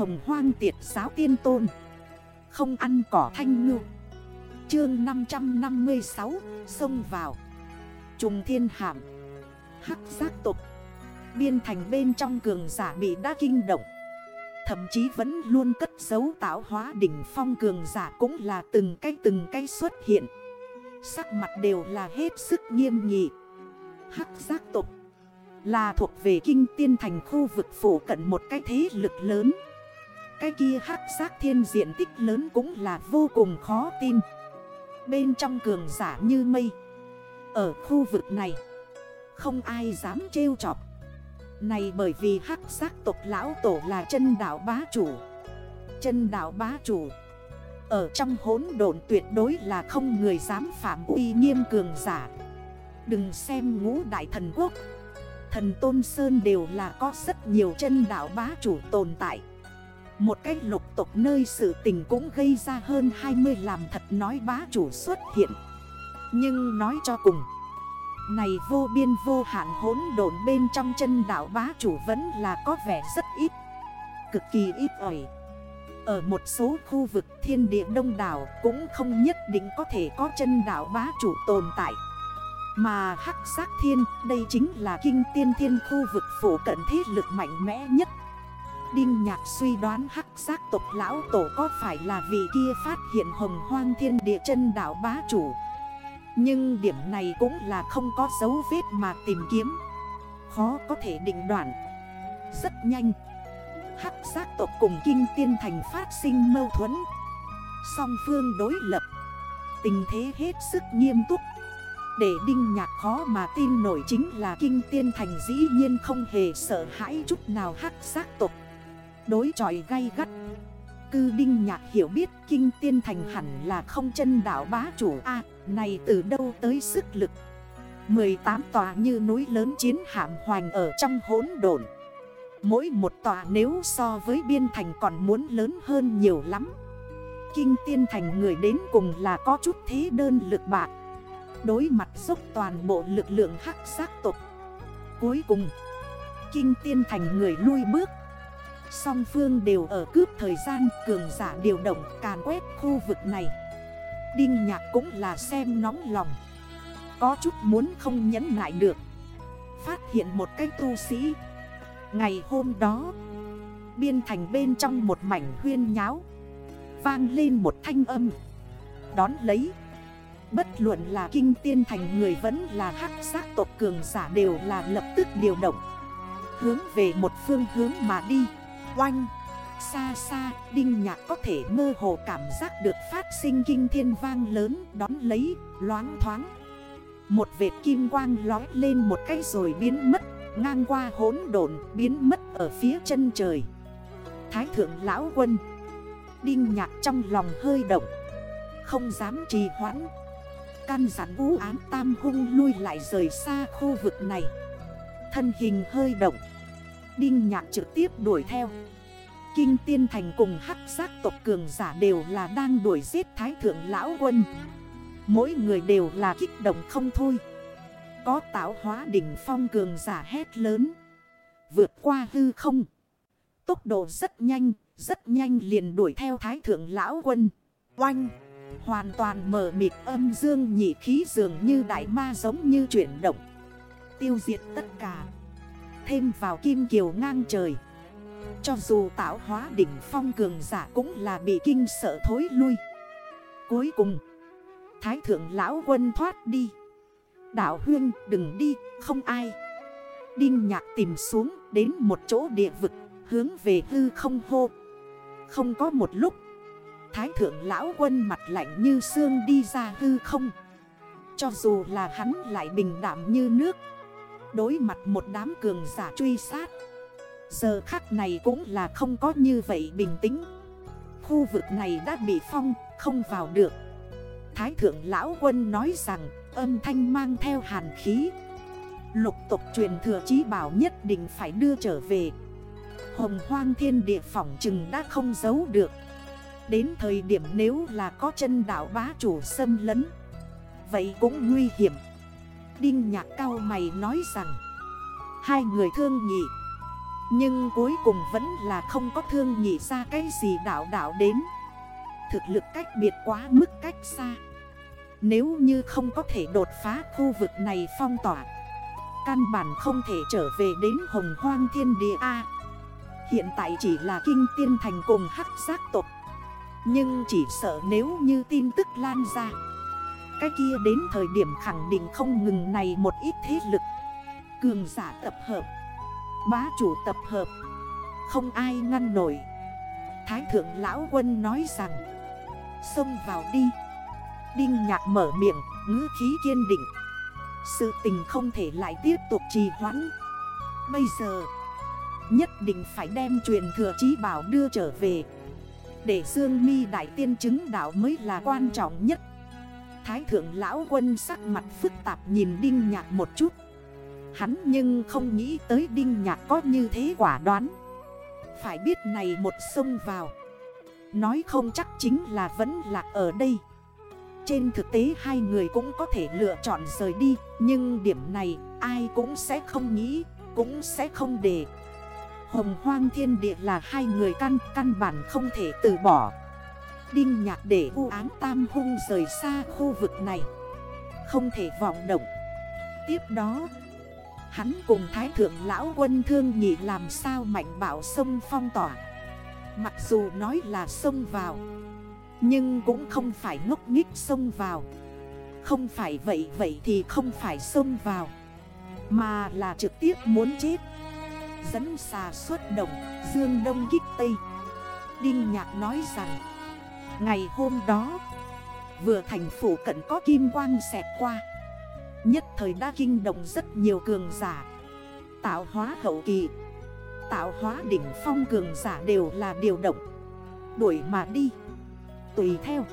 hồng hoang tiệt giáo tiên tôn. Không ăn cỏ thanh ngư. Chương 556 Xông vào. Trùng thiên hạm. Hắc giác tục. Biên thành bên trong cường giả bị đã kinh động. Thậm chí vẫn luôn cất dấu tạo hóa đỉnh phong cường giả cũng là từng cái từng cái xuất hiện. Sắc mặt đều là hết sức nghiêm nghị. Hắc giác tục. Là thuộc về kinh tiên thành khu vực phủ cận một cái thế lực lớn. Cái kia hắc giác thiên diện tích lớn cũng là vô cùng khó tin. Bên trong cường giả như mây, Ở khu vực này, Không ai dám trêu chọc. Này bởi vì hắc giác tộc lão tổ là chân đảo bá chủ. Chân đảo bá chủ, Ở trong hốn độn tuyệt đối là không người dám phạm uy nghiêm cường giả. Đừng xem ngũ đại thần quốc, Thần Tôn Sơn đều là có rất nhiều chân đảo bá chủ tồn tại một cái lục tục nơi sự tình cũng gây ra hơn 20 làm thật nói bá chủ xuất hiện. Nhưng nói cho cùng, Này vô biên vô hạn hỗn độn bên trong chân đảo bá chủ vẫn là có vẻ rất ít, Cực kỳ ít ỏi. Ở một số khu vực thiên địa đông đảo cũng không nhất định có thể có chân đảo bá chủ tồn tại. Mà hắc sát thiên, đây chính là kinh tiên thiên khu vực phổ cận thế lực mạnh mẽ nhất. Đinh nhạc suy đoán hắc giác tộc lão tổ có phải là vị kia phát hiện hồng hoang thiên địa chân đảo bá chủ. Nhưng điểm này cũng là không có dấu vết mà tìm kiếm. Khó có thể định đoạn Rất nhanh. Hắc giác tộc cùng kinh tiên thành phát sinh mâu thuẫn. Song phương đối lập. Tình thế hết sức nghiêm túc. Để đinh nhạc khó mà tin nổi chính là kinh tiên thành dĩ nhiên không hề sợ hãi chút nào hắc giác tộc đối tròi gay gắt. Cư Đinh Nhạc hiểu biết Kinh Tiên Thành hẳn là không chân đảo bá chủ A, này từ đâu tới sức lực? 18 tòa như núi lớn chiến hạm hoành ở trong hốn đồn Mỗi một tòa nếu so với biên thành còn muốn lớn hơn nhiều lắm. Kinh tiên thành người đến cùng là có chút thế đơn lực bạc. Đối mặt dốc toàn bộ lực lượng hắc sát tục Cuối cùng, Kinh tiên thành người lui bước. Song phương đều ở cướp thời gian, cường giả điều động, càn quét khu vực này. Đinh nhạc cũng là xem nóng lòng. Có chút muốn không nhẫn lại được. Phát hiện một cái tu sĩ. Ngày hôm đó, Biên thành bên trong một mảnh huyên nháo. Vang lên một thanh âm. Đón lấy. Bất luận là kinh tiên thành người vẫn là hắc giác tộc cường giả đều là lập tức điều động. Hướng về một phương hướng mà đi. Oanh. Xa xa Đinh nhạc có thể mơ hồ cảm giác được phát sinh kinh thiên vang lớn đón lấy, loáng thoáng. Một vệt kim quang lói lên một cái rồi biến mất, Ngang qua hốn độn biến mất ở phía chân trời. Thái thượng lão quân. Đinh nhạc trong lòng hơi động. Không dám trì hoãn. Căn giản vũ án tam hung lui lại rời xa khu vực này. Thân hình hơi động. Đinh nhạc trực tiếp đuổi theo. Kinh tiên thành cùng hắc giác tộc cường giả đều là đang đuổi giết thái thượng lão quân. Mỗi người đều là kích động không thôi. Có tạo hóa đỉnh phong cường giả hét lớn. Vượt qua hư không. Tốc độ rất nhanh Rất nhanh liền đuổi theo thái thượng lão quân. Oanh! Hoàn toàn mở mịt âm dương nhị khí dường như đại ma giống như chuyển động. Tiêu diệt tất cả. Thêm vào kim kiều ngang trời. Cho dù tạo hóa đỉnh phong cường giả cũng là bị kinh sợ thối lui. Cuối cùng, Thái thượng lão quân thoát đi. Đạo huyên, đừng đi, không ai. Đinh nhạc tìm xuống đến một chỗ địa vực, Hướng về hư không hô. Không có một lúc, Thái thượng lão quân mặt lạnh như xương đi ra hư không. Cho dù là hắn lại bình đảm như nước Đối mặt một đám cường giả truy sát. Giờ khắc này cũng là không có như vậy bình tĩnh. Khu vực này đã bị phong, không vào được. Thái thượng lão quân nói rằng âm thanh mang theo hàn khí. Lục tục truyền thừa chí bảo nhất định phải đưa trở về. Hồng hoang thiên địa phỏng chừng đã không giấu được. Đến thời điểm nếu là có chân đảo bá chủ xâm lấn Vậy cũng nguy hiểm. Đinh nhạc cao mày nói rằng, Hai người thương nhị, Nhưng cuối cùng vẫn là không có thương nhị ra cái gì đảo đảo đến. Thực lực cách biệt quá mức cách xa. Nếu như không có thể đột phá khu vực này phong tỏa, Căn bản không thể trở về đến hồng hoang thiên địa A. Hiện tại chỉ là kinh tiên thành cùng hắc giác tộc. Nhưng chỉ sợ nếu như tin tức lan ra cái kia đến thời điểm khẳng định không ngừng này một ít thế lực. Cường giả tập hợp, Bá chủ tập hợp, Không ai ngăn nổi. Thái thượng lão quân nói rằng, Xông vào đi. Đinh nhạc mở miệng, ngữ khí kiên định, Sự tình không thể lại tiếp tục trì hoãn. Bây giờ, Nhất định phải đem truyền thừa chí bảo đưa trở về, Để Dương mi đại tiên chứng đạo mới là quan trọng nhất. Thái thượng lão quân sắc mặt phức tạp nhìn Đinh Nhạc một chút. Hắn nhưng không nghĩ tới Đinh Nhạc có như thế quả đoán. Phải biết này một sông vào. Nói không chắc chính là vẫn lạc ở đây. Trên thực tế hai người cũng có thể lựa chọn rời đi, Nhưng điểm này ai cũng sẽ không nghĩ, Cũng sẽ không để. Hồng hoang thiên địa là hai người căn Căn bản không thể từ bỏ. Đinh nhạc để u án tam hung rời xa khu vực này. Không thể vọng động. Tiếp đó, Hắn cùng thái thượng lão quân thương nhị làm sao mạnh bảo sông phong tỏa. Mặc dù nói là sông vào, Nhưng cũng không phải ngốc nghích sông vào. Không phải vậy vậy thì không phải sông vào, Mà là trực tiếp muốn chết. Dẫn xà xuất động, Dương Đông kích Tây. Đinh Nhạc nói rằng Ngày hôm đó, Vừa thành phủ cận có kim quang xẹt qua. Nhất thời đã kinh động rất nhiều cường giả, Tạo hóa hậu kỳ, Tạo hóa đỉnh phong cường giả đều là điều động. Đuổi mà đi, Tùy theo.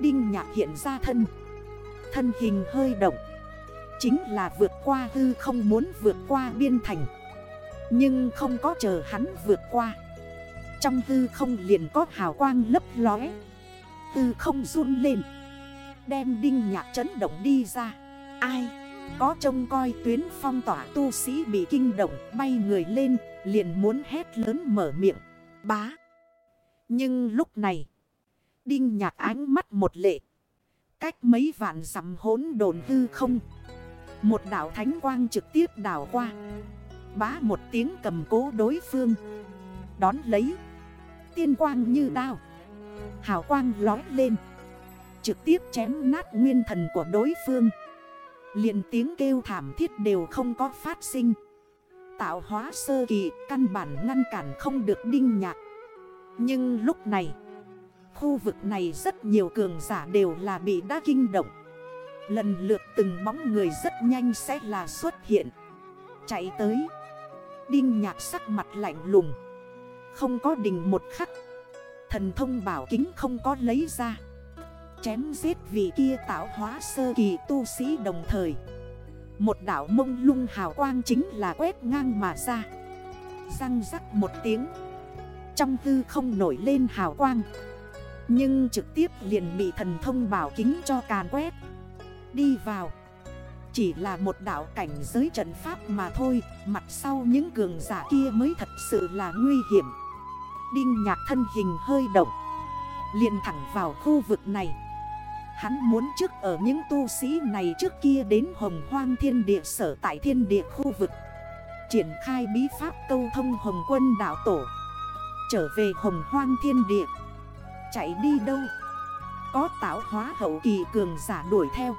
Đinh nhạc hiện ra thân Thân hình hơi động. Chính là vượt qua hư không muốn vượt qua biên thành. Nhưng không có chờ hắn vượt qua. Trong tư không liền có hào quang lấp lóe. Tư không run lên, Đem đinh nhạc chấn động đi ra. Ai, có trông coi tuyến phong tỏa tu sĩ bị kinh động, bay người lên, Liền muốn hét lớn mở miệng. Bá. Nhưng lúc này, Đinh nhạc ánh mắt một lệ. Cách mấy vạn dặm hốn đồn hư không, Một đảo thánh quang trực tiếp đảo qua. Bá một tiếng cầm cố đối phương, Đón lấy. Tiên quang như đao Hào quang lói lên. Trực tiếp chém nát nguyên thần của đối phương. Liền tiếng kêu thảm thiết đều không có phát sinh. Tạo hóa sơ kỳ, căn bản ngăn cản không được đinh nhạc. Nhưng lúc này, Khu vực này rất nhiều cường giả đều là bị đa kinh động. Lần lượt từng bóng người rất nhanh sẽ là xuất hiện. Chạy tới. Đinh nhạc sắc mặt lạnh lùng. Không có đình một khắc. Thần thông bảo kính không có lấy ra. Chém giết vị kia tạo hóa sơ kỳ tu sĩ đồng thời. Một đảo mông lung hào quang chính là quét ngang mà ra. Răng rắc một tiếng. Trong tư không nổi lên hào quang. Nhưng trực tiếp liền bị thần thông bảo kính cho càn quét. Đi vào. Chỉ là một đảo cảnh giới trận pháp mà thôi. Mặt sau những cường giả kia mới thật sự là nguy hiểm. Đinh nhạc thân hình hơi động. Liền thẳng vào khu vực này. Hắn muốn trước ở những tu sĩ này trước kia đến hồng hoang thiên địa sở tại thiên địa khu vực. Triển khai bí pháp câu thông hồng quân đảo tổ. Trở về hồng hoang thiên địa. Chạy đi đâu? Có tạo hóa hậu kỳ cường giả đuổi theo.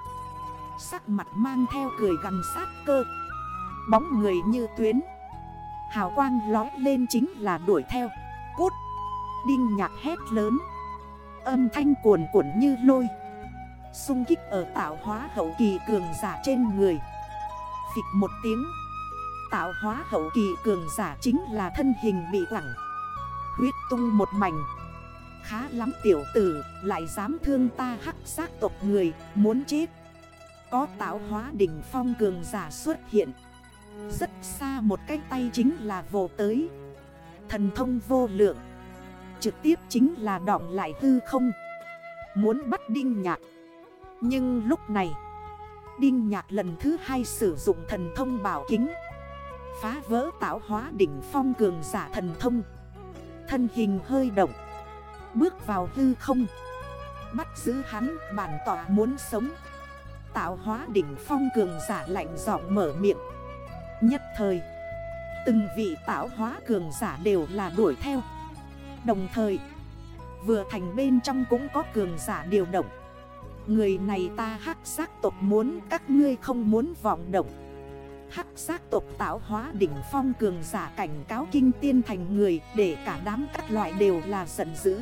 Sắc mặt mang theo cười gần sát cơ. Bóng người như tuyến. Hào quang lói lên chính là đuổi theo. Cút. Đinh nhạc hét lớn. Âm thanh cuồn cuộn như lôi. Xung kích ở tạo hóa hậu kỳ cường giả trên người. Phịch một tiếng. Tạo hóa hậu kỳ cường giả chính là thân hình bị quẳng. Huyết tung một mảnh. Khá lắm tiểu tử, Lại dám thương ta hắc xác tộc người, Muốn chết. Có tạo hóa đỉnh phong cường giả xuất hiện. Rất xa một cái tay chính là vồ tới. Thần thông vô lượng. Trực tiếp chính là đọng lại hư không. Muốn bắt đinh nhạc. Nhưng lúc này, Đinh nhạc lần thứ hai sử dụng thần thông bảo kính. Phá vỡ tạo hóa đỉnh phong cường giả thần thông. Thân hình hơi động. Bước vào hư không. Bắt giữ hắn, bản tỏa muốn sống. Tạo hóa đỉnh phong cường giả lạnh giọng mở miệng. Nhất thời Từng vị tạo hóa cường giả đều là đuổi theo. Đồng thời, Vừa thành bên trong cũng có cường giả điều động. Người này ta hắc giác tộc muốn, các ngươi không muốn vọng động. Hắc giác tộc tạo hóa đỉnh phong cường giả cảnh cáo kinh tiên thành người, Để cả đám các loại đều là giận dữ.